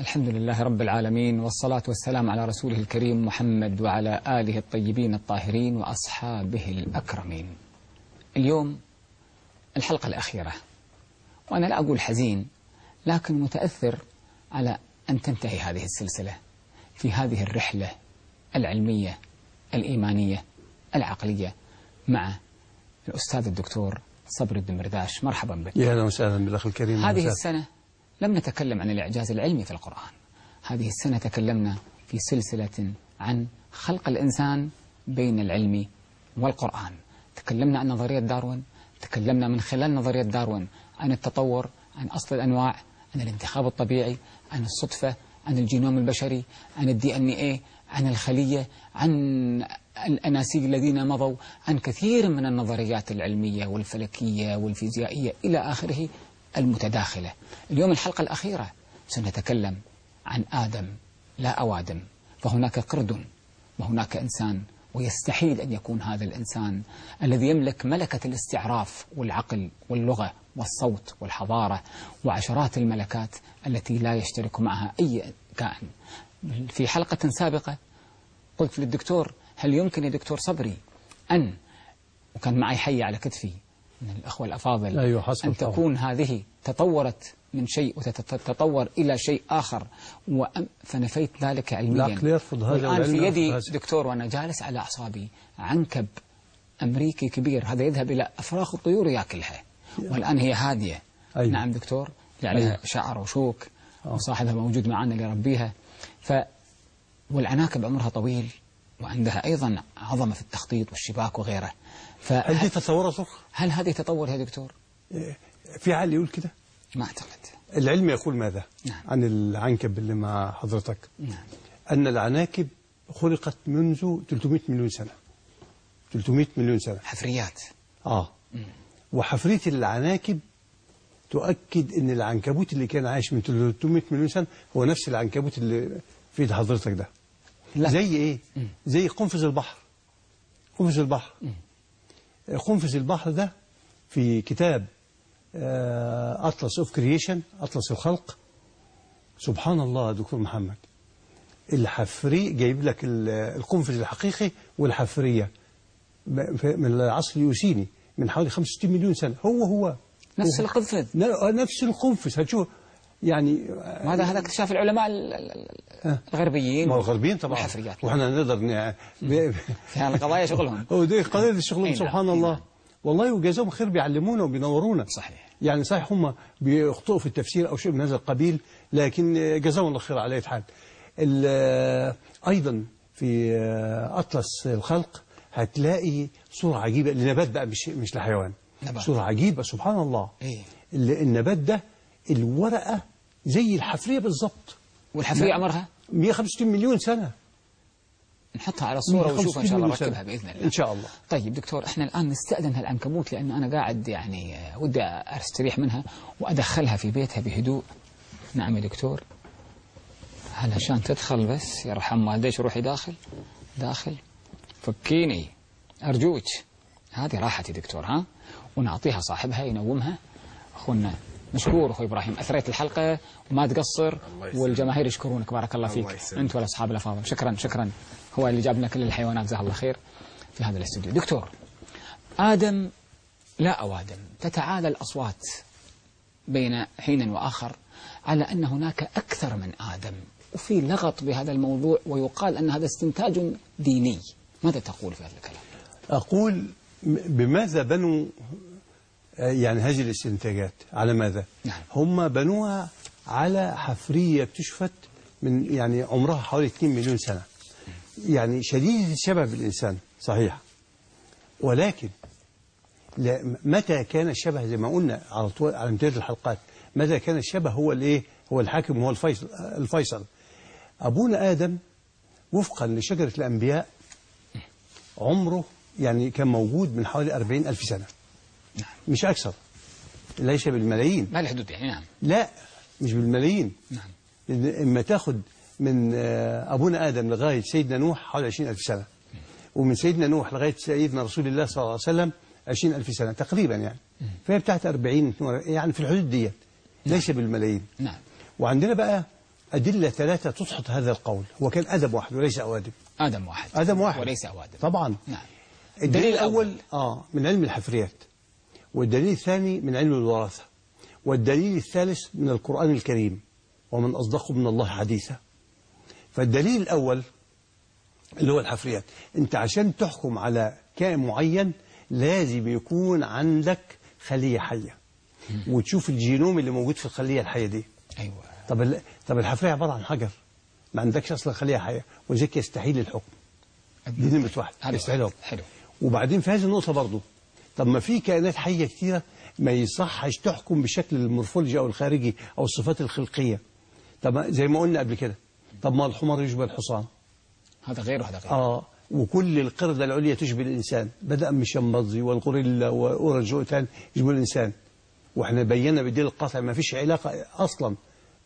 الحمد لله رب العالمين والصلاة والسلام على رسوله الكريم محمد وعلى آله الطيبين الطاهرين وأصحابه الأكرمين. اليوم الحلقة الأخيرة وأنا لا أقول حزين لكن متأثر على أن تنتهي هذه السلسلة في هذه الرحلة العلمية الإيمانية العقلية مع الأستاذ الدكتور صبري الدمرداش. مرحبا بك. يا أهلا وسهلا بالأخ الكريم. هذه. السنة لم نتكلم عن الإعجاز العلمي في القرآن. هذه السنة تكلمنا في سلسلة عن خلق الإنسان بين العلم والقرآن. تكلمنا عن نظرية داروين تكلمنا من خلال نظرية داروين عن التطور عن أصل الأنواع عن الانتخاب الطبيعي عن الصدفة عن الجينوم البشري عن الدي إن إيه عن الخلية عن الأناسيل الذين مضوا عن كثير من النظريات العلمية والفلكية والفيزيائية إلى آخره. المتداخلة. اليوم الحلقة الأخيرة سنتكلم عن آدم لا أوادم فهناك قرد وهناك إنسان ويستحيل أن يكون هذا الإنسان الذي يملك ملكة الاستعراف والعقل واللغة والصوت والحضارة وعشرات الملكات التي لا يشترك معها أي كائن. في حلقة سابقة قلت للدكتور هل يمكن يا دكتور صبري أن وكان معي حي على كتفي من الأخوة الأفاضل أيوة أن طبعا. تكون هذه تطورت من شيء وتتطور إلى شيء آخر فنفيت ذلك علميا العقل يرفض هذا والآن في يدي. دكتور وأنا جالس على أعصابي عنكب أمريكي كبير هذا يذهب إلى أفراخ الطيور يأكلها والآن هي هادية أيوة. نعم دكتور عليها أيوة. شعر وشوك آه. وصاحبها موجود معنا اللي يربيها ف والعناكب عمرها طويل وعندها أيضا عظمة في التخطيط والشباك وغيره هل دي تطورات أخرى؟ هل هذه تطور يا دكتور؟ في عقل يقول كده؟ ما أعتقد. العلم يقول ماذا؟ نعم. عن العنكب اللي مع حضرتك. نعم. أن العناكب خلقت منذ 300 مليون سنة. 300 مليون سنة. حفريات. آه. وحفرية العناكب تؤكد إن العنكبوت اللي كان عايش من 300 مليون سنة هو نفس العنكبوت اللي في إيد حضرتك ده. لا. زي إيه؟ زي قنفذ البحر. قنفذ البحر. قنفذ البحر ده في كتاب Atlas of Creation أطلس الخلق. سبحان الله يا دكتور محمد. الحفري جايب لك ال- القنفذ الحقيقي في- من العصر اليوسيني من حوالي 65 مليون سنة. هو هو. نفس القنفذ. نفس القنفذ. هتشوف يعني وهذا هذا اكتشاف العلماء ال- ال- ال- الغربيين ما هو الغربيين طبعا. والحفريات. وإحنا نقدر هذه القضايا شغلهم. هو دي قضية الشغل إي نعم، سبحان إي الله. نعم. والله وجزاهم خير بيعلمونا وبينورونا. صحيح. يعني صحيح هم بيخطئوا في التفسير أو شيء من هذا القبيل لكن جزاهم الله خير على أي حال. ال- أيضا في أطلس الخلق هتلاقي صورة عجيبة لنبات بقى مش مش لحيوان. نبات. صورة عجيبة سبحان الله. إيه. ال- النبات ده الورقة زي الحفريه بالظبط والحفرية عمرها 165 مليون سنة. نحطها على الصورة ونشوف إن شاء الله 165 مليون سنة. نركبها بإذن الله. إن شاء الله. طيب دكتور إحنا الآن نستأذن هالعنكبوت لأن أنا قاعد يعني آه، ودي أستريح منها وأدخلها في بيتها بهدوء. نعم يا دكتور. هل عشان تدخل بس؟ يرحم والديش روحي داخل؟ داخل. فكيني. أرجوك. هذه راحتي دكتور ها؟ ونعطيها صاحبها ينومها. أخونا مشكور أخوي إبراهيم. أثريت الحلقة وما تقصر والجماهير يشكرونك. بارك الله فيك. أنت والأصحاب الأفاضل. شكرا شكرا. هو اللي جاب لنا كل الحيوانات. جزاه الله خير في هذا الاستوديو. دكتور آدم لا أوادم. تتعالى الأصوات بين حين وآخر على أن هناك أكثر من آدم. وفي لغط بهذا الموضوع ويقال أن هذا استنتاج ديني. ماذا تقول في هذا الكلام؟ أقول بماذا بنوا يعني هذه الاستنتاجات على ماذا؟ نعم. هم بنوها على حفرية اكتشفت من يعني عمرها حوالي 2 مليون سنة. يعني شديدة الشبه بالإنسان صحيح. ولكن لا- متى كان الشبه زي ما قلنا على طول على امتداد الحلقات متى كان الشبه هو الإيه؟ هو الحاكم هو الفيصل الفيصل. أبونا آدم وفقا لشجرة الأنبياء عمره يعني كان موجود من حوالي 40 ألف سنة. نعم. مش أكثر. ليس بالملايين. ما الحدود يعني نعم. لا مش بالملايين. نعم. إما تاخد من آه، أبونا آدم لغاية سيدنا نوح حوالي 20 ألف سنة. ومن سيدنا نوح لغاية سيدنا رسول الله صلى الله عليه وسلم 20 ألف سنة تقريبا يعني. فهي بتاعت 40 42 يعني في الحدود ديت. ليس بالملايين. نعم. وعندنا بقى أدلة ثلاثة تسقط هذا القول هو كان أدب واحد وليس أوادم آدم. واحد. آدم واحد. وليس أوادم طبعا. نعم. الدليل الأول آه من علم الحفريات. والدليل الثاني من علم الوراثة والدليل الثالث من القرآن الكريم ومن أصدق من الله حديثا. فالدليل الأول اللي هو الحفريات أنت عشان تحكم على كائن معين لازم يكون عندك خلية حية. وتشوف الجينوم اللي موجود في الخلية الحية دي. أيوة. طب طب الحفرية عبارة عن حجر ما عندكش أصلا خلية حية ولذلك يستحيل الحكم. دي نمرة واحد يستحيل. الحكم. وبعدين في هذه النقطة برضو طب ما في كائنات حية كتيرة ما يصحش تحكم بشكل المورفولوجي أو الخارجي أو الصفات الخلقية. طب زي ما قلنا قبل كده. طب ما الحمار يشبه الحصان. هذا غير وهذا غير آه وكل القردة العليا تشبه الإنسان بدأ من الشمبانزي والغوريلا وأورانجوتان يشبه الإنسان. وإحنا بينا بدليل القطع ما فيش علاقة أصلا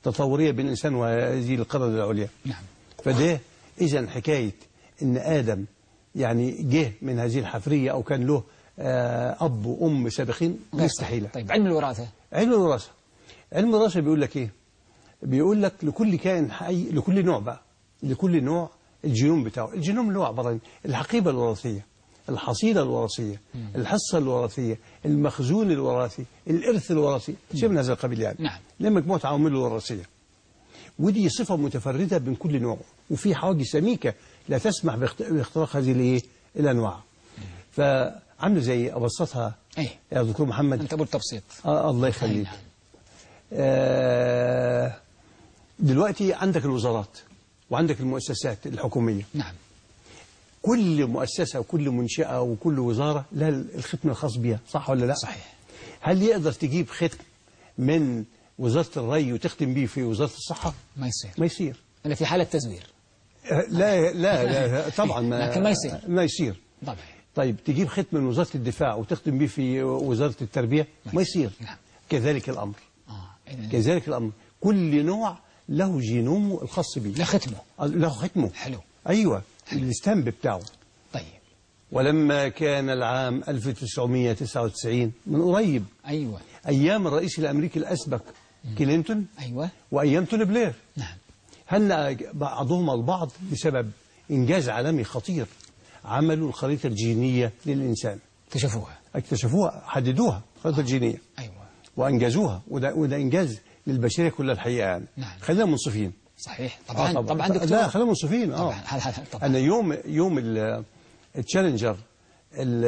تطورية بين الإنسان وهذه القردة العليا. نعم. فده إذا حكاية إن آدم يعني جه من هذه الحفرية أو كان له أب وأم سابقين؟ غير مستحيلة. صحيح. طيب علم الوراثة. علم الوراثة. علم الوراثة بيقول لك إيه؟ بيقول لك لكل كائن حي لكل نوع بقى لكل نوع الجينوم بتاعه. الجينوم اللي هو عبارة عن الحقيبة الوراثية الحصيلة الوراثية الحصة الوراثية المخزون الوراثي الإرث الوراثي. شيء من هذا القبيل يعني. نعم. ليه مجموعة عوامل وراثية ودي صفة متفردة بين كل نوع وفي حواجز سميكة لا تسمح باخت- باختراق هذه الإيه؟ الأنواع. فعامله زي أبسطها إيه. يا دكتور محمد. أنت أبو التبسيط آه الله يخليك. آه دلوقتي عندك الوزارات وعندك المؤسسات الحكومية. نعم. كل مؤسسة وكل منشأة وكل وزارة لها الختم الخاص بها صح ولا لا؟ صحيح. هل يقدر تجيب ختم من وزارة الري وتختم بيه في وزارة الصحة؟ ما يصير. ما يصير. إلا في حالة تزوير. آه، لا لا لا طبعا ما لكن ما يصير. ما يصير. طبعا. طيب تجيب ختم من وزارة الدفاع وتختم بيه في وزارة التربية؟ ما يصير. نعم. كذلك الأمر. آه كذلك الأمر. كل نوع له جينومه الخاص به لا ختمه. له ختمه. حلو. أيوة الستامب بتاعه. طيب. ولما كان العام 1999 من قريب. أيوة. أيام الرئيس الأمريكي الأسبق كلينتون. أيوة. وأيام توني بلير. نعم. هل بعضهم البعض بسبب إنجاز عالمي خطير؟ عملوا الخريطة الجينية للإنسان. اكتشفوها. اكتشفوها حددوها الخريطة الجينية أيوة. وأنجزوها. وده, وده إنجاز للبشرية كلها الحقيقة يعني. نعم. خلينا منصفين. صحيح. آه طبعا طبعا. دكتور. لا خلينا منصفين. آه. طبعا. طبعا. أنا يوم يوم ال- ال Challenger ال-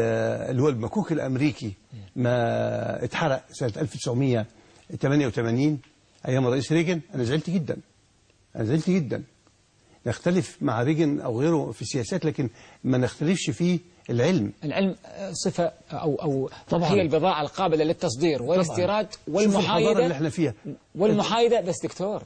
اللي هو المكوك الأمريكي ما اتحرق سنة 1988 أيام الرئيس ريجن أنا زعلت جدا. أنا زعلت جدا. نختلف مع ريجن أو غيره في السياسات لكن ما نختلفش في العلم. العلم صفة أو أو طبعاً. هي البضاعة القابلة للتصدير والاستيراد الحضارة اللي والمحايدة. إحنا فيها. والمحايدة بس دكتور.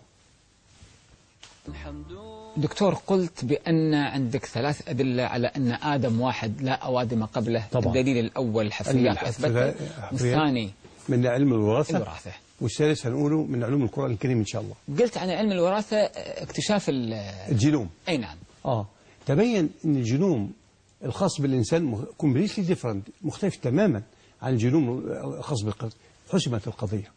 دكتور قلت بأن عندك ثلاث أدلة على أن آدم واحد لا أوادم قبله. طبعاً. الدليل الأول أثبتها الحفريات. والثاني من علم الوراثة. الوراثة. والثالث هنقوله من علوم القرآن الكريم إن شاء الله. قلت عن علم الوراثة آه، اكتشاف ال- الجينوم. أي نعم. آه. تبين إن الجينوم الخاص بالإنسان completely different مختلف تماما عن الجينوم الخاص بالقرد حسمت القضية.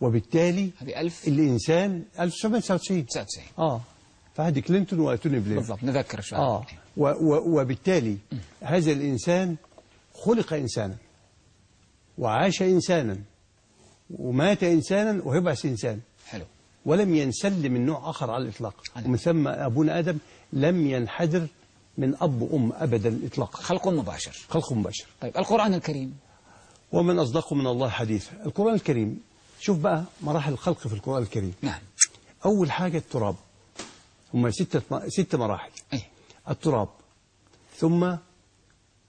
وبالتالي هذه ألف. الإنسان 1999 99 آه. في عهد كلينتون وتوني بلير. بالضبط نذكر شوي. آه. و و وبالتالي هذا الإنسان خلق انسانا وعاش انسانا. ومات إنسانا وهيبعث إنسان. حلو. ولم ينسل من نوع آخر على الإطلاق. هذا. ومن ثم أبونا آدم لم ينحدر من أب وأم أبدا إطلاقا خلق مباشر. خلق مباشر. طيب القرآن الكريم. ومن أصدق من الله حديثا القرآن الكريم شوف بقى مراحل الخلق في القرآن الكريم. نعم. أول حاجة التراب. هم ستة, ست مراحل. أي التراب. ثم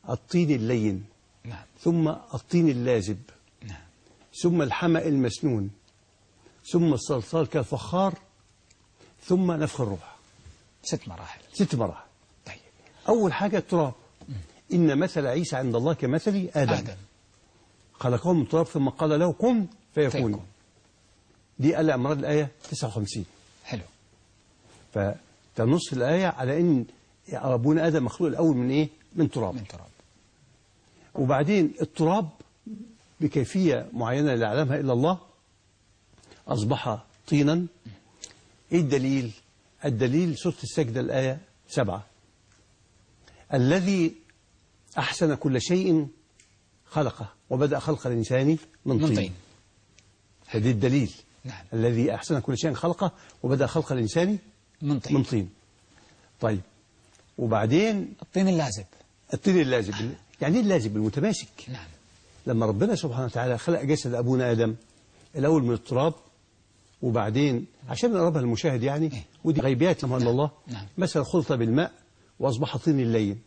الطين اللين. نعم. ثم الطين اللازب. ثم الحمأ المسنون ثم الصلصال كالفخار ثم نفخ الروح ست مراحل. ست مراحل. طيب. أول حاجة التراب. إن مثل عيسى عند الله كمثل آدم, آدم. خلقه من تراب ثم قال له كن فيكون. دي آل عمران الآية 59 حلو. فتنص الآية على إن أبونا آدم مخلوق الأول من إيه؟ من تراب. من تراب. وبعدين التراب بكيفية معينة لا يعلمها إلا الله أصبح طينا. إيه الدليل؟ الدليل سورة السجدة الآية سبعة. الذي أحسن كل شيء خلقه وبدأ خلق الإنسان من من طين. طين. فدي الدليل. نعم. الذي أحسن كل شيء خلقه وبدأ خلق الإنسان من طين. من طين. طيب. وبعدين؟ الطين اللازب. الطين اللازب. يعني إيه اللازب؟ المتماسك. نعم. لما ربنا سبحانه وتعالى خلق جسد أبونا آدم الأول من التراب وبعدين عشان نقربها للمشاهد يعني ودي غيبيات لما الله نعم. مثلا خلط بالماء وأصبح طين اللين.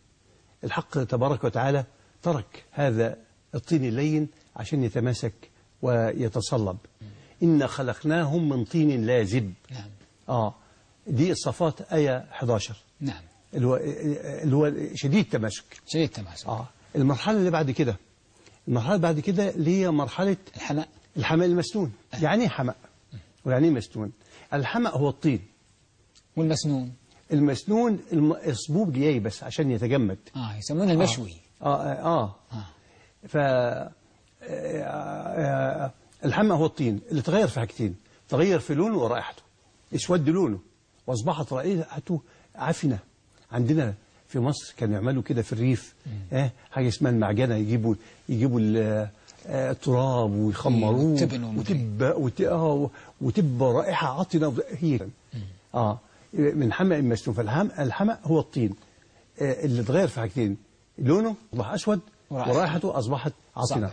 الحق تبارك وتعالى ترك هذا الطين اللين عشان يتماسك ويتصلب. إن خلقناهم من طين لازب. نعم. آه دي الصفات آية 11 نعم. اللي هو اللي هو شديد التماسك شديد التماسك آه المرحلة اللي بعد كده المرحلة بعد كده اللي هي مرحلة الحماء. الحماء المسنون. يعني إيه حماء؟ ويعني إيه مسنون؟ الحماء هو الطين. والمسنون. المسنون المصبوب ييبس عشان يتجمد. آه يسمونه المشوي. آه آه, آه. آه. ف آه، آه، الحماء هو الطين. اللي تغير في حاجتين. تغير في لونه ورائحته. اسود لونه. وأصبحت رائحته عفنة. عندنا في مصر كانوا يعملوا كده في الريف. آه حاجة اسمها المعجنة يجيبوا يجيبوا ال- التراب ويخمروه والتبن ومدري. وتبقى وت- آه، وتبقى رائحة عطنه هي آه من حمأ مسنون فالحمأ الحمأ هو الطين. آه، اللي اتغير في حاجتين. لونه أصبح أسود ورائحته. أصبحت عطنه.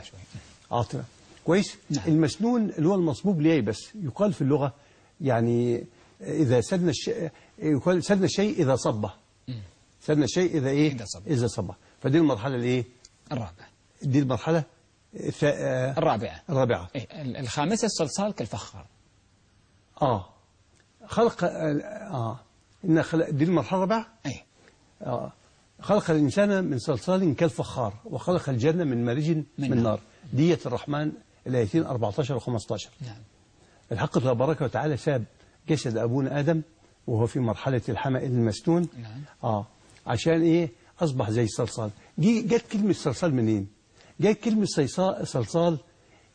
عاطرة كويس؟ نعم. المسنون اللي هو المصبوب ليبس يقال في اللغة يعني إذا سدنا الشيء يقال سدنا الشيء إذا صبه. سدنا الشيء إذا إيه؟ إذا صبه. إذا فدي المرحلة الإيه؟ الرابع دي المرحلة الث- آه، الرابعة. الرابعة. إيه ال- الخامسة الصلصال كالفخار. آه. خلق آه. إن خلق دي المرحلة الرابعة؟ أي آه. خلق الإنسان من صلصال كالفخار وخلق الجنة من مارج من, من نار. نار. دية الرحمن الآيتين 14 و 15 نعم. الحق تبارك وتعالى ساب جسد أبونا آدم وهو في مرحلة الحمأ المسنون. نعم. آه. عشان إيه؟ أصبح زي الصلصال. دي جت كلمة صلصال منين؟ جت كلمة صلصال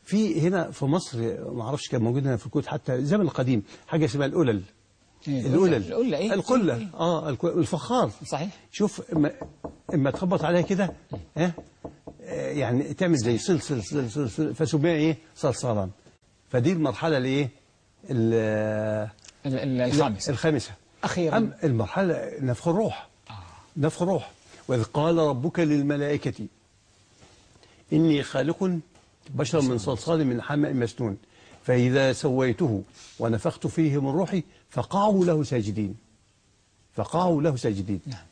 في هنا في مصر ما أعرفش كان موجود هنا في الكويت حتى الزمن القديم حاجة اسمها القلل. إيه، القلل. القلة إيه؟ القلة. إيه. آه الك- الفخار. صحيح. شوف إما تخبط عليها كده ها؟ آه، يعني تعمل زي صلصل صل صل صل فسميها إيه؟ صلصالا. فدي المرحلة الايه ال- ال- ال- الخامسة. الخامسة. أخيرا. أم المرحلة نفخ الروح. نفخ الروح. وإذ قال ربك للملائكة إني خالق بشرا من صلصال من حمأ مسنون فإذا سويته ونفخت فيه من روحي فقعوا له ساجدين. فقعوا له ساجدين. نعم.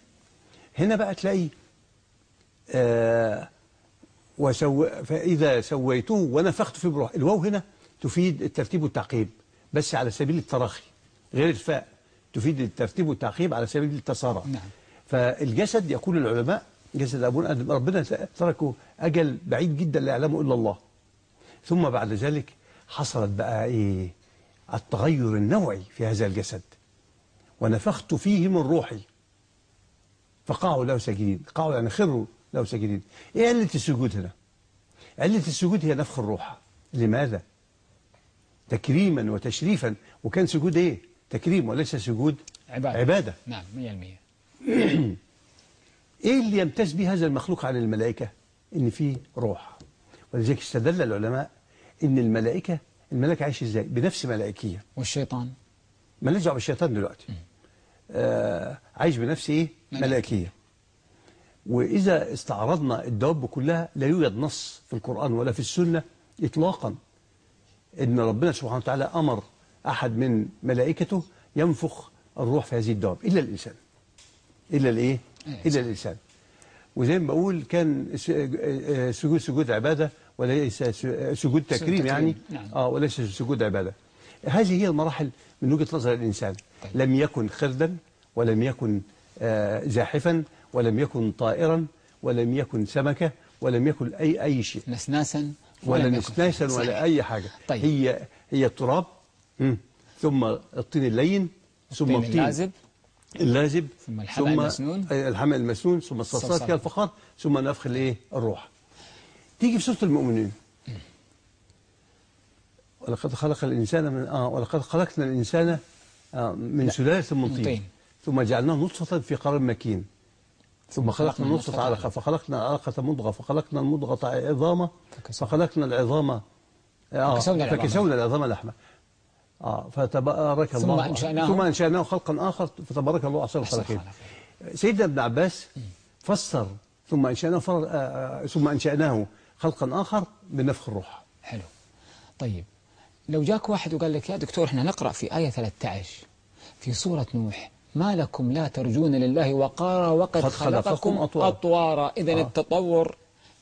هنا بقى تلاقي آه وسو فإذا سويته ونفخت في بروح الواو هنا تفيد الترتيب والتعقيب بس على سبيل التراخي. غير الفاء تفيد الترتيب والتعقيب على سبيل التسارع. نعم. فالجسد يقول العلماء جسد أبونا آدم ربنا تركه أجل بعيد جدا لا يعلمه إلا الله. ثم بعد ذلك حصلت بقى إيه؟ التغير النوعي في هذا الجسد. ونفخت فيه من روحي. فقعوا له ساجدين. قعوا يعني خروا له ساجدين. إيه علة السجود هنا؟ علة السجود هي نفخ الروح. لماذا؟ تكريما وتشريفا. وكان سجود إيه؟ تكريم وليس سجود عبادة. عبادة. نعم 100% إيه اللي يمتاز به هذا المخلوق عن الملائكة؟ إن فيه روح. ولذلك استدل العلماء إن الملائكة الملائكة عايشة إزاي؟ بنفس ملائكية. والشيطان. ما نرجع بالشيطان دلوقتي؟ آه عايش بنفس إيه. ملائكية. وإذا استعرضنا الدواب كلها لا يوجد نص في القرآن ولا في السنة إطلاقا إن ربنا سبحانه وتعالى أمر أحد من ملائكته ينفخ الروح في هذه الدواب إلا الإنسان. إلا الإيه؟ إلا الإنسان وزي ما بقول كان س- آه، سجود سجود عبادة وليس س- سجود تكريم يعني نعم. آه وليس سجود عبادة هذه هي المراحل من وجهة نظر الإنسان طيب. لم يكن خردا ولم يكن آه، زاحفا ولم يكن طائرا ولم يكن سمكة ولم يكن أي أي شيء نسناسا ولا نسناسا صحيح. ولا أي حاجة طيب. هي هي التراب. ثم الطين اللين ثم الطين الطين اللازب ثم الحمأ المسنون. الحمأ المسنون ثم الصلصال الصلصال. كالفخار ثم نفخ الإيه الروح تيجي في سورة المؤمنين ولقد خلق الإنسان من آه ولقد خلقنا الإنسان آه من سلالة من طين. ثم جعلناه نطفة في قرار مكين ثم خلقنا النطفة علقة فخلقنا العلقة مضغة فخلقنا المضغة فكسونا. فخلقنا العظام آه فكسونا العظام. فكسونا العظام لحمة آه فتبارك ثم الله أنشأناه. ثم أنشأناه خلقا آخر فتبارك الله أحسن الخالقين. سيدنا ابن عباس فسر ثم أنشأناه فر... آه، آه، ثم أنشأناه خلقا آخر بنفخ الروح حلو طيب لو جاك واحد وقال لك يا دكتور إحنا نقرأ في آية 13 في سورة نوح ما لكم لا ترجون لله وقارا وقد قد خلقكم أطوارا. أطوارا إذا آه. التطور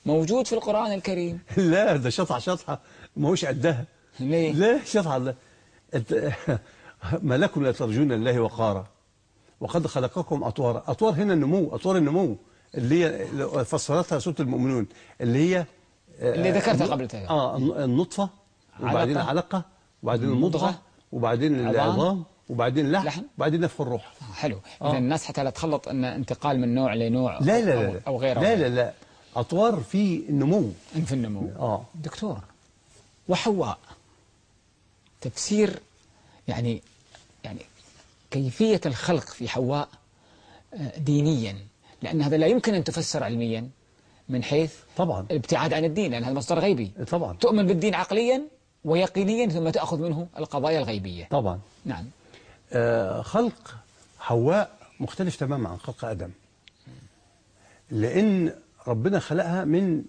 موجود في القرآن الكريم لا ده شطحة شطحة ما هوش قدها ليه؟ لا شطحة ما لكم لا ترجون الله وقارا وقد خلقكم أطوارا أطوار هنا النمو أطوار النمو اللي هي فسرتها سورة المؤمنون اللي هي اللي ذكرتها قبل. آه النطفة وبعدين علقة. علقة وبعدين المضغة. وبعدين عظام. العظام وبعدين اللحم لحم. وبعدين نفخ الروح آه، حلو آه. إذا الناس حتى لا تخلط أن انتقال من نوع لنوع لا لا لا أو غيره لا لا لا أطوار في النمو في النمو آه دكتور وحواء تفسير يعني يعني كيفية الخلق في حواء آه، دينيا. لأن هذا لا يمكن أن تفسر علميا من حيث طبعا. الابتعاد عن الدين لأن هذا مصدر غيبي. طبعا. تؤمن بالدين عقليا ويقينيا ثم تأخذ منه القضايا الغيبية. طبعا. نعم. آه، خلق حواء مختلف تماما عن خلق آدم. لأن ربنا خلقها من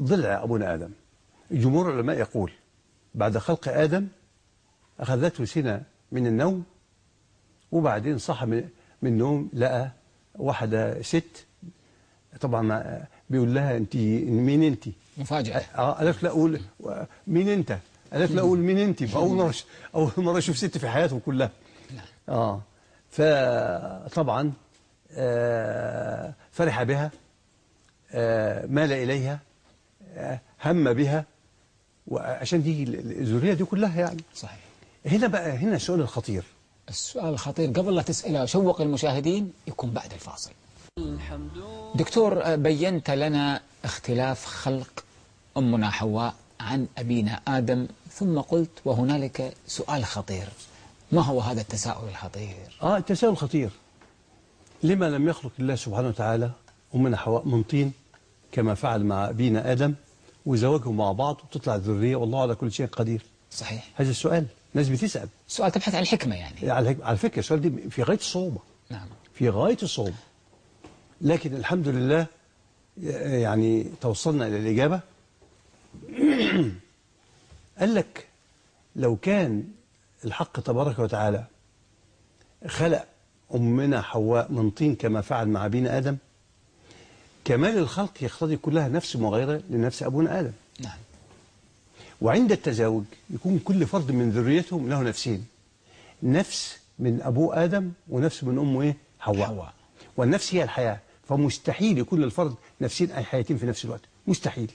ضلع أبونا آدم. جمهور العلماء يقول بعد خلق آدم أخذته سنة من النوم وبعدين صح من النوم لقى واحدة ست طبعا بيقول لها أنت مين أنت؟ مفاجأة آه قالت لا أقول مين أنت؟ قالت لا أقول مين انت؟ فأول مرة أول مرة أشوف ست في حياته كلها. آه فطبعا آه فرح بها آه مال إليها آه هم بها وعشان دي الذرية دي كلها يعني صحيح هنا بقى هنا السؤال الخطير. السؤال الخطير قبل لا تسأله شوق المشاهدين يكون بعد الفاصل. دكتور آه، بينت لنا اختلاف خلق أمنا حواء عن أبينا آدم ثم قلت وهنالك سؤال خطير. ما هو هذا التساؤل الخطير؟ آه التساؤل خطير. لما لم يخلق الله سبحانه وتعالى أمنا حواء من طين كما فعل مع أبينا آدم وزواجهم مع بعض وتطلع الذرية والله على كل شيء قدير. صحيح. هذا السؤال. ناس بتسأل. سؤال تبحث عن الحكمة يعني. على على فكرة السؤال دي في غاية الصعوبة. نعم. في غاية الصعوبة. لكن الحمد لله يعني توصلنا إلى الإجابة. قال لك لو كان الحق تبارك وتعالى خلق أمنا حواء من طين كما فعل مع أبينا آدم كمال الخلق يقتضي كلها نفس مغايرة لنفس أبونا آدم. نعم. وعند التزاوج يكون كل فرد من ذريتهم له نفسين نفس من أبوه آدم ونفس من أمه إيه؟ حواء حواء. والنفس هي الحياة فمستحيل يكون للفرد نفسين أي حياتين في نفس الوقت مستحيل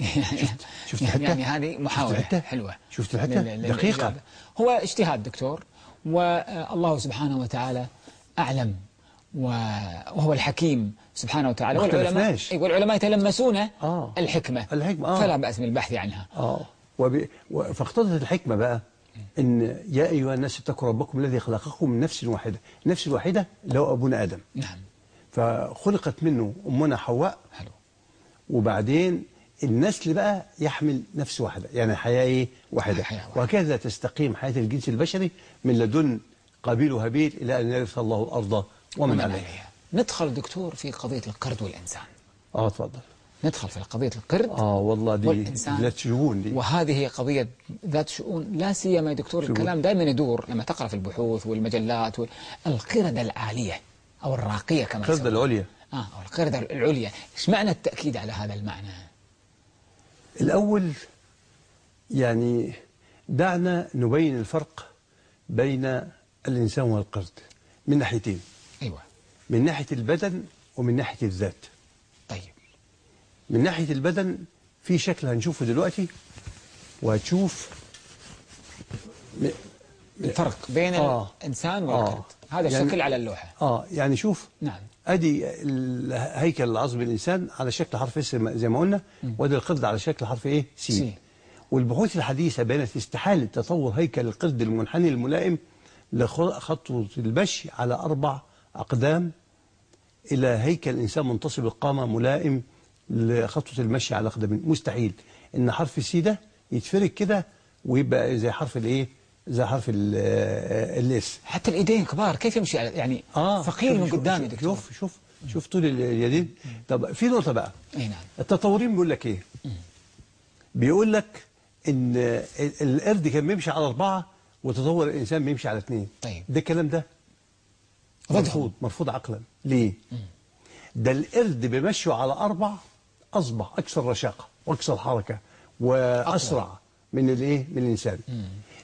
شفت الحتة؟ يعني هذه محاولة شفت؟ حلوة شفت الحتة؟ دقيقة. هو اجتهاد دكتور والله سبحانه وتعالى أعلم وهو الحكيم سبحانه وتعالى ما والعلماء والعلماء يتلمسون آه. الحكمة الحكمة، آه. فلا بأس من البحث عنها آه وب... و... فاقتضت الحكمة بقى إن يا أيها الناس اتقوا ربكم الذي خلقكم من نفس واحدة نفس الواحدة هو أبونا آدم. نعم. فخلقت منه أمنا حواء حلو. وبعدين النسل بقى يحمل نفس واحدة يعني حياة إيه؟ واحدة. حياة. وهكذا تستقيم حياة الجنس البشري من لدن قابيل وهابيل إلى أن يرث الله الأرض ومن ومن عليها. عليها. ندخل دكتور في قضية القرد والإنسان. آه اتفضل ندخل في قضية القرد آه والله دي. لا تشجون دي. وهذه هي قضية ذات شؤون لا سيما يا دكتور شؤون. الكلام دائما يدور لما تقرأ في البحوث والمجلات وال- القردة العالية أو الراقية كما القردة. العليا. آه أو القردة العليا. إيش معنى التأكيد على هذا المعنى؟ الأول يعني دعنا نبين الفرق بين الإنسان والقرد من ناحيتين. أيوة. من ناحية البدن ومن ناحية الذات. من ناحية البدن في شكل هنشوفه دلوقتي وهتشوف الفرق بين آه. الإنسان آه. والقرد هذا يعني- الشكل على اللوحة. آه. يعني شوف نعم. أدي ال- هيكل العظم الانسان على شكل حرف S زي ما قلنا وأدي القرد على شكل حرف إيه؟ C. سين. والبحوث الحديثة بينت استحالة تطور هيكل القرد المنحني الملائم لخطوة المشي على أربع أقدام إلى هيكل إنسان منتصب القامة ملائم لخطوة المشي على قدمين مستحيل. إن حرف ال C ده يتفرق كده ويبقى زي حرف الإيه زي حرف ال- آه، ال S حتى الإيدين كبار. كيف يمشي؟ يعني ثقيل من شوف- قدام يا شوف- دكتور. شوف شوف شوف طول اليدين. طب في نقطة بقى. اي نعم. التطورين بيقول لك إيه؟ بيقول لك إن ال- القرد كان بيمشي على أربعة وتطور الإنسان بيمشي على اثنين طيب. ده الكلام ده. مرفوض مرفوض عقلا. ليه؟ ده القرد بيمشوا على أربع أصبح أكثر رشاقة وأكثر حركة وأسرع من الايه من الإنسان.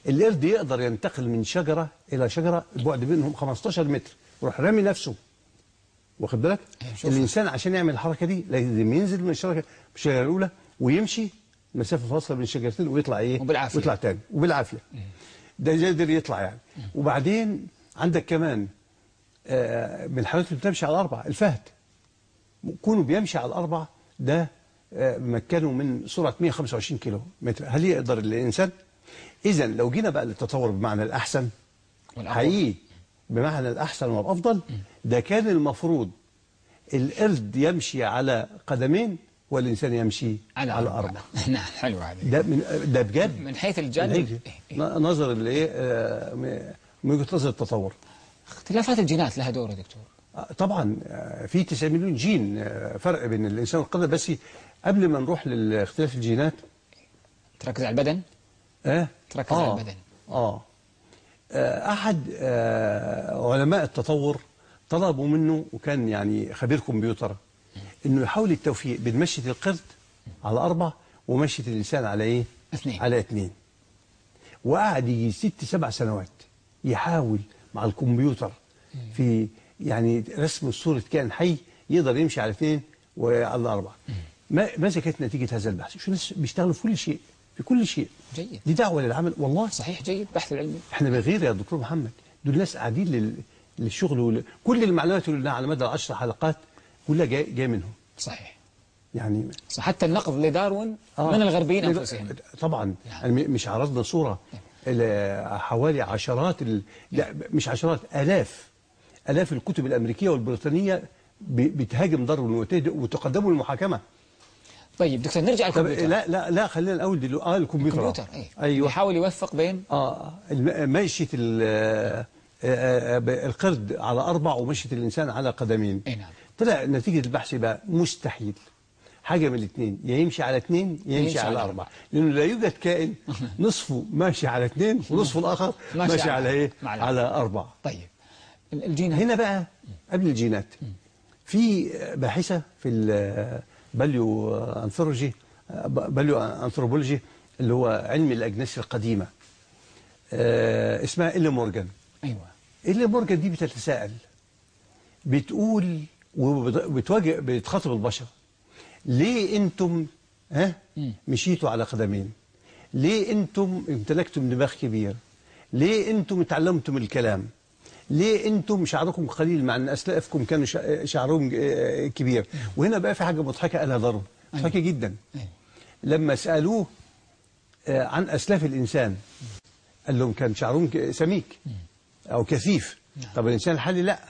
القرد يقدر ينتقل من شجرة إلى شجرة البعد بينهم 15 متر. ويروح رامي نفسه. واخد بالك؟ أيوة، شوف. الإنسان عشان يعمل الحركة دي لازم ينزل من الشجرة الشجره الأولى ويمشي مسافة فاصلة بين الشجرتين ويطلع إيه؟ وبالعافية. ويطلع تاني. وبالعافية. ده قادر يطلع يعني. وبعدين عندك كمان آه، من الحيوانات اللي بتمشي على الاربع الفهد. كونه بيمشي على الاربع ده آه، مكنه من سرعة 125 كيلو متر. هل يقدر الإنسان؟ إذا لو جينا بقى للتطور بمعنى الأحسن والأفضل. حقيقي بمعنى الأحسن والأفضل ده كان المفروض القرد يمشي على قدمين والإنسان يمشي على, على أربع نعم حلو هذه ده من ده بجد؟ من حيث الجانب. نظر الايه آه، من وجهة نظر التطور. اختلافات الجينات لها دور يا دكتور. طبعا آه، في 9 مليون جين آه، فرق بين الإنسان والقرد بس قبل ما نروح لاختلاف الجينات تركز على البدن آه تركز على البدن. آه آه، أحد آه، علماء التطور طلبوا منه وكان يعني خبير كمبيوتر إنه يحاول التوفيق بين مشية القرد على أربع ومشية الإنسان على إيه؟ اثنين. على اثنين وقعد يجي ست سبع سنوات يحاول مع الكمبيوتر في يعني رسم صوره كائن حي يقدر يمشي على اثنين وعلى أربعة. ما ماذا كانت نتيجة هذا البحث؟ شو الناس بيشتغلوا في كل شيء في كل شيء. جيد. دي دعوة للعمل. والله صحيح جيد. بحث العلمي. إحنا بغير يا دكتور محمد. دول ناس قاعدين لل... للشغل ول... كل المعلومات اللي قلناها على مدى 10 حلقات كلها جاي, جاي منهم. صحيح. يعني صح حتى النقد لداروين آه. من الغربيين أنفسهم. طبعا. نعم. يعني مش عرضنا صورة ال- حوالي عشرات ال... لا مش عشرات آلاف آلاف الكتب الأمريكية والبريطانية. بتهاجم وت- وتقدموا للمحاكمة طيب دكتور نرجع للكمبيوتر لا لا لا خلينا الأول دلو... آه الكمبيوتر. الكمبيوتر اي أيوه. يحاول يوفق بين آه ال- آه، آه، القرد على أربع ومشية الإنسان على قدمين. أي نعم. طلع نتيجة البحث بقى مستحيل. حاجة من الاثنين يا يمشي على اثنين يا يمشي على أربع لأنه لا يوجد كائن نصفه ماشي على اثنين ونصفه الآخر ماشي ماشي على- على الأربعة. على أربع طيب. الجينات. هنا بقى قبل الجينات في باحثة في ال paleoanthro- paleoanthropology اللي هو علم الأجناس القديمة. آه، اسمها إيلي مورجان أيوه. إيلي مورجان دي بتتساءل بتقول وبتواجه بتخاطب البشر. ليه أنتم ها؟ مشيتوا على قدمين. ليه أنتم امتلكتم دماغ كبير؟ ليه أنتم اتعلمتم الكلام؟ ليه أنتم شعركم قليل مع ان اسلافكم كانوا شع- شعرهم آه، كبير؟ وهنا بقى في حاجة مضحكة قالها ضرب. مضحكة جدا. أيوة. لما سألوه آه، عن أسلاف الإنسان قال لهم كان شعرهم سميك أو كثيف. طب الإنسان الحالي لا.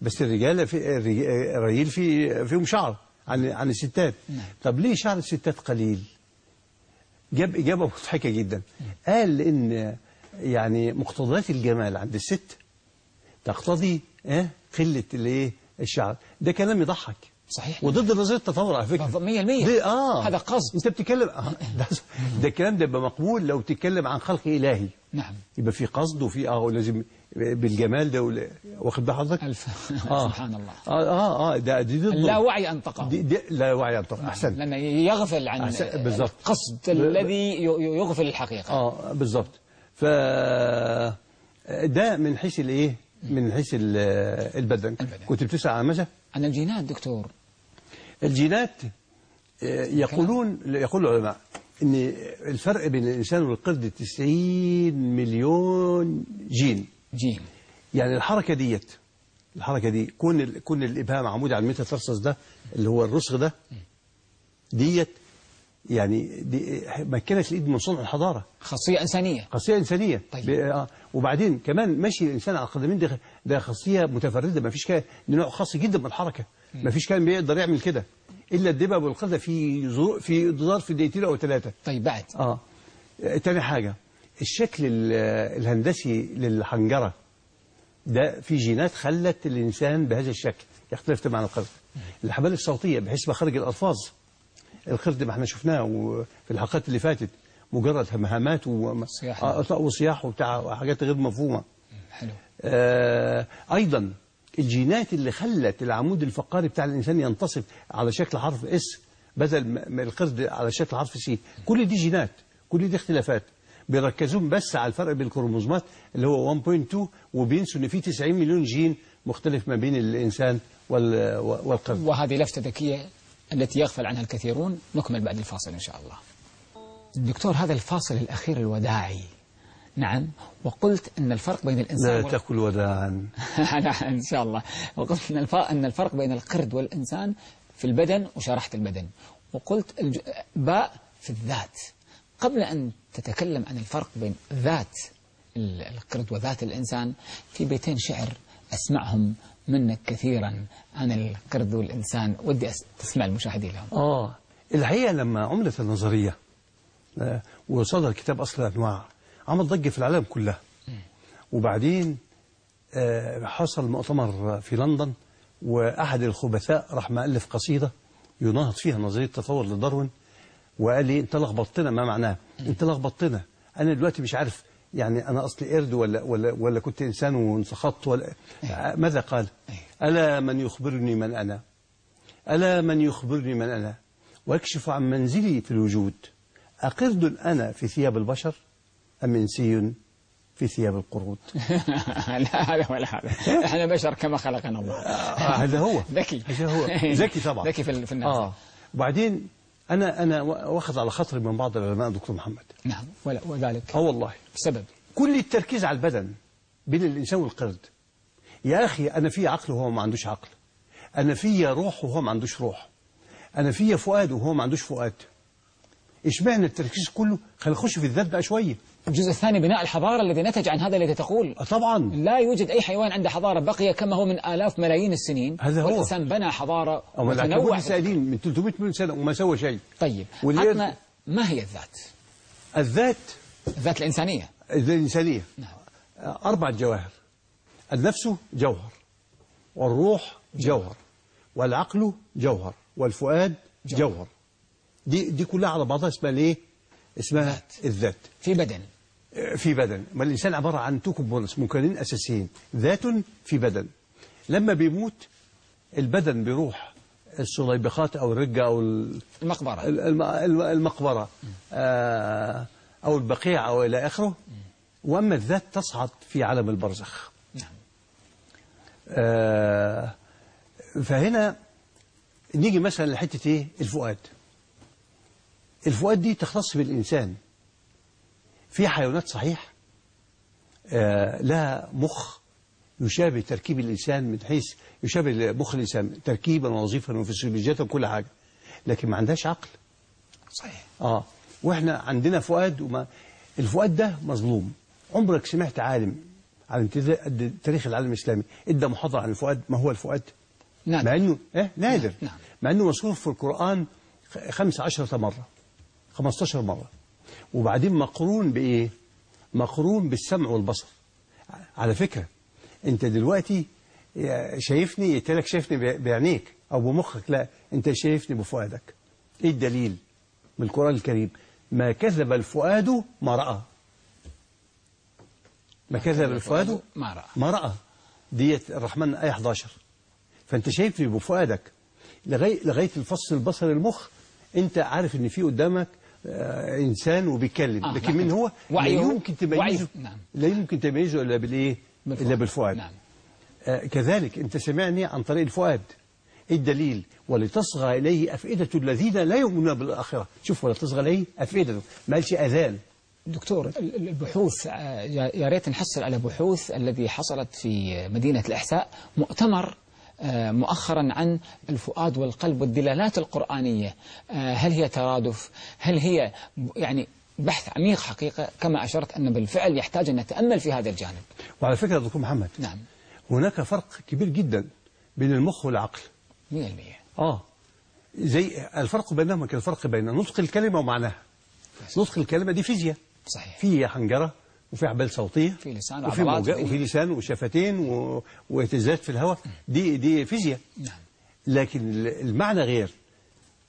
بس الرجاله في الرج- الرجال في فيهم شعر عن عن الستات. طب ليه شعر الستات قليل؟ جاب إجابة مضحكة جدا. قال إن يعني مقتضيات الجمال عند الست تقتضي آه قلة الإيه؟ الشعر ده كلام يضحك. صحيح. وضد نظرية التطور على فكرة. بالضبط، مية المية. دي- آه. هذا قصد. أنت بتتكلم آه. ده, ده الكلام ده يبقى مقبول لو تتكلم عن خلق إلهي. نعم. يبقى في قصد وفي آه لازم بالجمال ده ولا- واخد بال حضرتك؟ ألف. آه. سبحان الله. آه آه آه ده دي ضد لا وعي أنطقه دي, دي لا وعي طبعا أحسن. لأنه يغفل عن أحسن، بالضبط. القصد ب- الذي يغفل الحقيقة. آه بالظبط ف ده من حيث الإيه؟ من حيث ال- البدن. البدن. كنت بتسأل عن ماذا؟ عن الجينات دكتور. الجينات آه، يقولون يقول العلماء إن الفرق بين الإنسان والقرد 90 مليون جين. جين. يعني الحركة ديت الحركة دي كون كون الإبهام عمودي على ال metatarsus ده اللي هو الرسغ ده ديت يعني دي مكنت الإيد من صنع الحضارة. خاصية إنسانية. خاصية إنسانية. طيب. آه. وبعدين كمان مشي الإنسان على القدمين ده, ده خاصية متفردة ما فيش كان نوع خاص جدا من الحركة. ما فيش كان بيقدر يعمل كده. إلا الدببة والقردة في ظروف في ظرف دقيقتين أو ثلاثة. طيب بعد. آه. تاني حاجة الشكل ال- الهندسي للحنجرة ده في جينات خلت الإنسان بهذا الشكل. يختلف تماما عن القرد الحبال الصوتية بحيث مخارج الألفاظ. القرد ما إحنا شفناه في الحلقات اللي فاتت مجرد همهمات. آه، وصياح وبتاع حاجات غير مفهومة. حلو. آه، أيضا الجينات اللي خلت العمود الفقري بتاع الإنسان ينتصف على شكل حرف S بدل ما- القرد على شكل حرف C كل دي جينات كل دي اختلافات. بيركزون بس على الفرق بين الكروموزومات اللي هو 1.2 وبينسوا إن في 90 مليون جين مختلف ما بين الإنسان وال- والقرد. وهذه لفتة ذكية. التي يغفل عنها الكثيرون نكمل بعد الفاصل إن شاء الله. دكتور هذا الفاصل الأخير الوداعي. نعم وقلت أن الفرق بين الإنسان لا تقل وداعا إن شاء الله. وقلت أن الفرق, بين القرد والإنسان في البدن وشرحت البدن. وقلت الج... باء في الذات. قبل أن تتكلم عن الفرق بين ذات ال- القرد وذات الإنسان في بيتين شعر أسمعهم منك كثيرا عن القرد والإنسان. ودي. تسمع المشاهدين لهم آه الحقيقة لما عملت النظرية آه، وصدر كتاب أصل الأنواع عمل ضجة في العالم كلها. وبعدين آه، حصل مؤتمر في لندن وأحد الخبثاء راح مؤلف قصيدة يناهض فيها نظرية التطور لداروين وقال لي أنت لخبطتنا. ما معناه؟ أنت لخبطتنا. أنا دلوقتي مش عارف يعني أنا أصلي قرد ولا ولا ولا كنت إنسان وانسخطت ولا ماذا قال؟ ألا من يخبرني من أنا؟ ألا من يخبرني من أنا؟ ويكشف عن منزلي في الوجود. أقرد أنا في ثياب البشر أم إنسي في ثياب القرود؟ لا هذا ولا هذا. إحنا بشر كما خلقنا الله. آه، هذا هو. ذكي. هذا هو. ذكي طبعا. ذكي في الناس. آه. وبعدين أنا أنا وأخذ على خاطري من بعض العلماء دكتور محمد. نعم ولا وذلك. آه والله. بسبب. كل التركيز على البدن بين الإنسان والقرد. يا أخي أنا في عقل وهو ما عندوش عقل. أنا في روح وهو ما عندوش روح. أنا في فؤاد وهو ما عندوش فؤاد. اشمعنى التركيز كله؟ خلينا نخش في الذات بقى شوية. الجزء الثاني بناء الحضارة الذي نتج عن هذا الذي تقول. آه طبعا. لا يوجد أي حيوان عنده حضارة بقي كما هو من آلاف ملايين السنين. هذا هو. والإنسان بنى حضارة متنوعة. سائلين من 300 مليون سنة وما سوى شيء. طيب. عطنا ما هي الذات؟ الذات؟ الذات الإنسانية. الإنسانية. نعم. أربعة جواهر النفس جوهر. والروح جوهر. والعقل جوهر. والفؤاد جوهر. دي دي كلها على بعضها اسمها الايه؟ اسمها ذات. الذات. في بدن. في بدن. ما الإنسان عبارة عن two components مكونين أساسيين. ذات في بدن. لما بيموت البدن بيروح الصليبخات أو الرجة أو ال- المقبرة. الم- الم- المقبرة. آه، أو البقيع أو إلى آخره. وأما الذات تصعد في عالم البرزخ. نعم. آه، فهنا نيجي مثلا لحتة إيه؟ الفؤاد. الفؤاد دي تختص بالإنسان. في حيوانات صحيح؟ آه، لها مخ يشابه تركيب الإنسان من حيث يشابه مخ الإنسان تركيبا ووظيفا وفسيولوجيا وكل حاجة لكن ما عندهاش عقل. صحيح. آه وإحنا عندنا فؤاد وما الفؤاد ده مظلوم. عمرك سمعت عالم على تاريخ العالم الإسلامي إدى محاضرة عن الفؤاد؟ ما هو الفؤاد؟ نعم. مع انه إيه؟ نادر. نعم. مع إنه مذكور في خمس عشرة مرة 15 مرة. وبعدين مقرون بإيه؟ مقرون بالسمع والبصر. على فكرة أنت دلوقتي شايفني قلت لك شايفني بعينيك أو بمخك لا أنت شايفني بفؤادك. إيه الدليل؟ من القرآن الكريم. ما كذب الفؤاد ما رأى. ما كذب الفؤاد ما رأى. ما رأى. ديت الرحمن آية 11 فأنت شايف بفؤادك. لغاية لغاية الفصل البصري المخ أنت عارف إن في قدامك آه إنسان وبيتكلم. آه، لكن لكن من هو؟ لا يمكن تميزه. نعم. لا يمكن تميزه إلا بالإيه؟ بالفؤاد. إلا بالفؤاد. نعم. آه كذلك أنت سمعني عن طريق الفؤاد. إيه الدليل؟ ولتصغى إليه أفئدة الذين لا يؤمنون بالآخرة. شوف ولتصغى إليه أفئدة. ما قالش أذان؟ دكتور ال- ال- البحوث آه، يا ريت نحصل على بحوث الذي حصلت في مدينة الإحساء. مؤتمر مؤخرا عن الفؤاد والقلب والدلالات القرآنية. آه، هل هي ترادف؟ هل هي يعني بحث عميق حقيقة؟ كما أشرت أن بالفعل يحتاج أن نتأمل في هذا الجانب. وعلى فكرة دكتور محمد نعم. هناك فرق كبير جدا بين المخ والعقل. 100% آه زي الفرق بينهما كالفرق بين نطق الكلمة ومعناها. نطق الكلمة دي فيزياء. صحيح. في حنجرة وفي أحبال صوتية. في لسان وفي موجة وفي- لسان وشفتين. واهتزازات في الهواء. دي دي فيزياء. نعم. لكن ال- المعنى غير.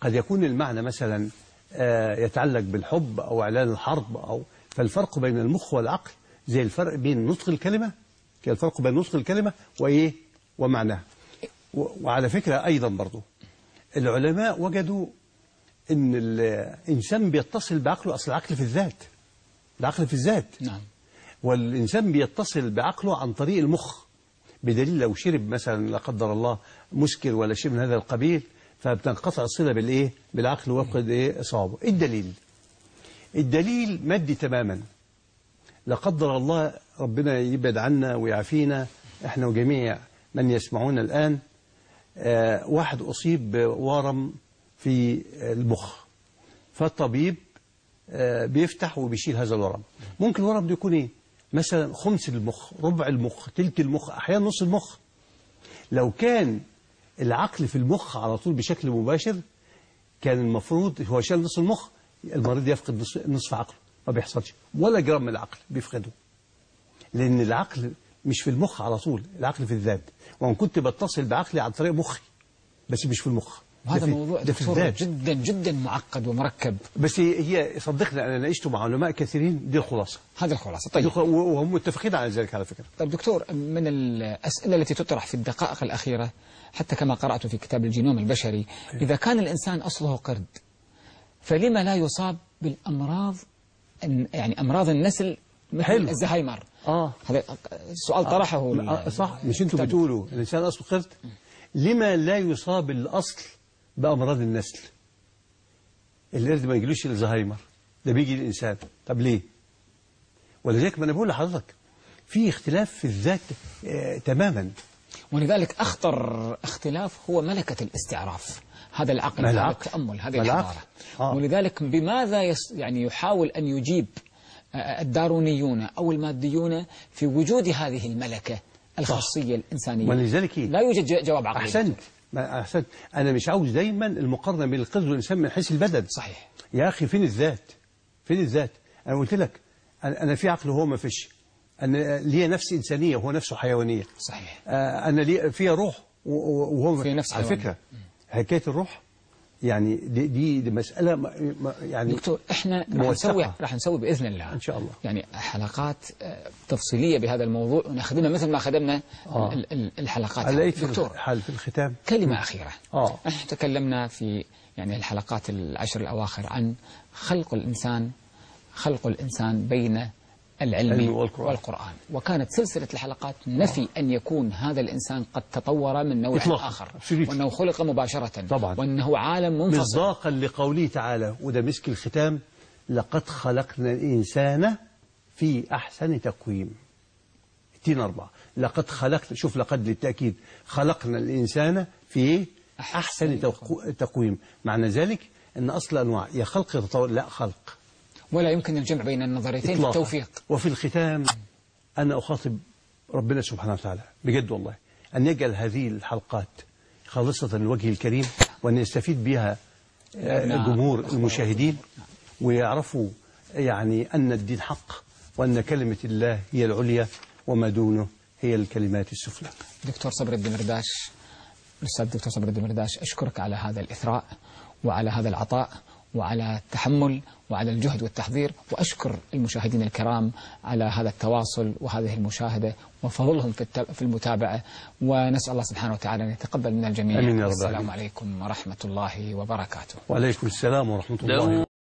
قد يكون المعنى مثلا آه، يتعلق بالحب أو إعلان الحرب أو فالفرق بين المخ والعقل زي الفرق بين نطق الكلمة كالفرق بين نطق الكلمة وإيه؟ ومعناها. وعلى فكرة أيضا برضو العلماء وجدوا أن الإنسان بيتصل بعقله أصل العقل في الذات. العقل في الذات. نعم. والإنسان بيتصل بعقله عن طريق المخ بدليل لو شرب مثلا لا قدر الله مسكر ولا شيء من هذا القبيل فبتنقطع الصلة بالإيه؟ بالعقل ويفقد إيه؟ إصابه. إيه الدليل؟ الدليل مادي تماما. لا قدر الله ربنا يبعد عنا ويعافينا. إحنا وجميع من يسمعون الآن آه واحد أصيب بورم في المخ فالطبيب بيفتح وبيشيل هذا الورم. ممكن الورم ده يكون إيه؟ مثلا خمس المخ ربع المخ تلت المخ أحيانا نص المخ. لو كان العقل في المخ على طول بشكل مباشر كان المفروض هو شال نص المخ المريض يفقد نص- نصف عقله ما بيحصلش. ولا جرام من العقل بيفقده. لأن العقل مش في المخ على طول العقل في الذات. وإن كنت بتصل بعقلي عن طريق مخي بس مش في المخ. وهذا موضوع دكتور جدا جدا معقد ومركب. بس هي صدقنا أنا ناقشته مع علماء كثيرين دي الخلاصة. هذه الخلاصة. دي طيب. وهم متفقين على ذلك على فكرة. طيب دكتور من الأسئلة التي تطرح في الدقائق الأخيرة حتى كما قرأت في كتاب الجينوم البشري إذا كان الإنسان أصله قرد فلما لا يصاب بالأمراض الن- يعني أمراض النسل مثل حلو. الزهايمر؟ آه. هذا سؤال طرحه ال- آه، صح. مش الكتاب. بتقولوا الإنسان أصله قرد؟ لما لا يصاب الأصل بامراض النسل. القرد ما يجيلوش الزهايمر. ده بيجي الانسان طب ليه؟ ولذلك ما أنا بقول لحضرتك في اختلاف في الذات آه تماما. ولذلك أخطر اختلاف هو ملكة الاستعراف. هذا العقل هذا. التأمل هذه. الحضارة. آه. ولذلك بماذا يس يعني يحاول أن يجيب آه، الدارونيون أو الماديون في وجود هذه الملكة الخاصية الإنسانية؟ ولذلك؟ لا يوجد جواب عقلي. أحسنت. ما أنا مش عاوز دايما المقارنة بين القرد والإنسان من حيث البدن. صحيح. يا أخي فين الذات؟ فين الذات؟ أنا قلت لك أنا أنا في عقل وهو ما فيش. أنا ليا نفس إنسانية وهو نفسه حيوانية. صحيح. آه، أنا لي فيها روح وهو في نفس على. فكرة حكاية الروح يعني دي, دي, مسألة يعني دكتور إحنا راح. نسوي راح نسوي بإذن الله إن شاء الله. يعني حلقات آه، تفصيلية بهذا الموضوع ونخدمها مثل ما خدمنا آه. ال- ال- الحلقات دكتور الحال في الختام كلمة أخيرة آه. إحنا تكلمنا في يعني الحلقات العشر الأواخر عن خلق الإنسان خلق الإنسان بين العلم والقرآن. والقرآن وكانت سلسلة الحلقات نفي أن يكون هذا الإنسان قد تطور من نوع إطلاقاً. آخر شريف. وأنه خلق مباشرة طبعاً. وأنه عالم منفصل مصداقا لقوله تعالى وده مسك الختام لقد خلقنا الإنسان في أحسن تقويم اتين أربعة لقد خلقنا شوف لقد للتأكيد خلقنا الإنسان في؟ أحسن تقو- تقويم معنى ذلك أن أصل أنواع يا خلق يا تطور لا خلق ولا يمكن الجمع بين النظريتين إطلاقاً. التوفيق وفي الختام أنا أخاطب ربنا سبحانه وتعالى بجد والله أن يجعل هذه الحلقات خالصة لوجهه الكريم وأن يستفيد بها آه، نعم. جمهور المشاهدين ويعرفوا يعني أن الدين حق وأن كلمة الله هي العليا وما دونه هي الكلمات السفلى دكتور صبر الدمرداش الأستاذ دكتور صبر الدمرداش أشكرك على هذا الإثراء وعلى هذا العطاء وعلى التحمل وعلى الجهد والتحضير وأشكر المشاهدين الكرام على هذا التواصل وهذه المشاهدة وفضلهم في الت- في المتابعة ونسأل الله سبحانه وتعالى أن يتقبل من الجميع. آمين يا رب. السلام. عليكم ورحمة الله وبركاته. وعليكم السلام ورحمة الله